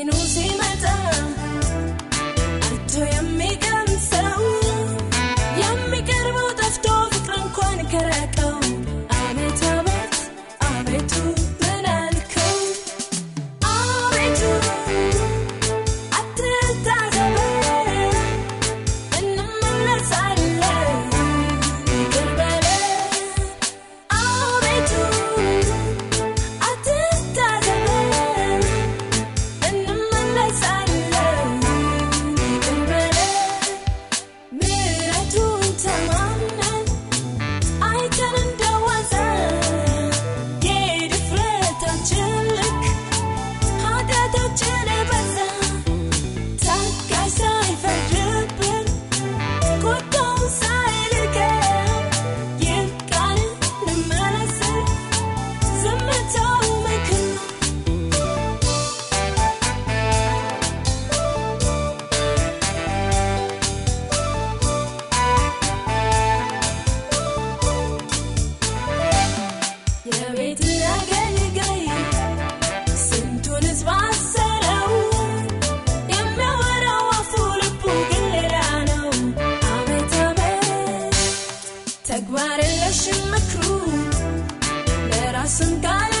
መኪኑ ሲመጣ አርቶ የሚቀም ሰው የሚቀርበው ጠፍቶ ፍቅር ተግባር የለሽም ምክሩ። ለራስን ቃል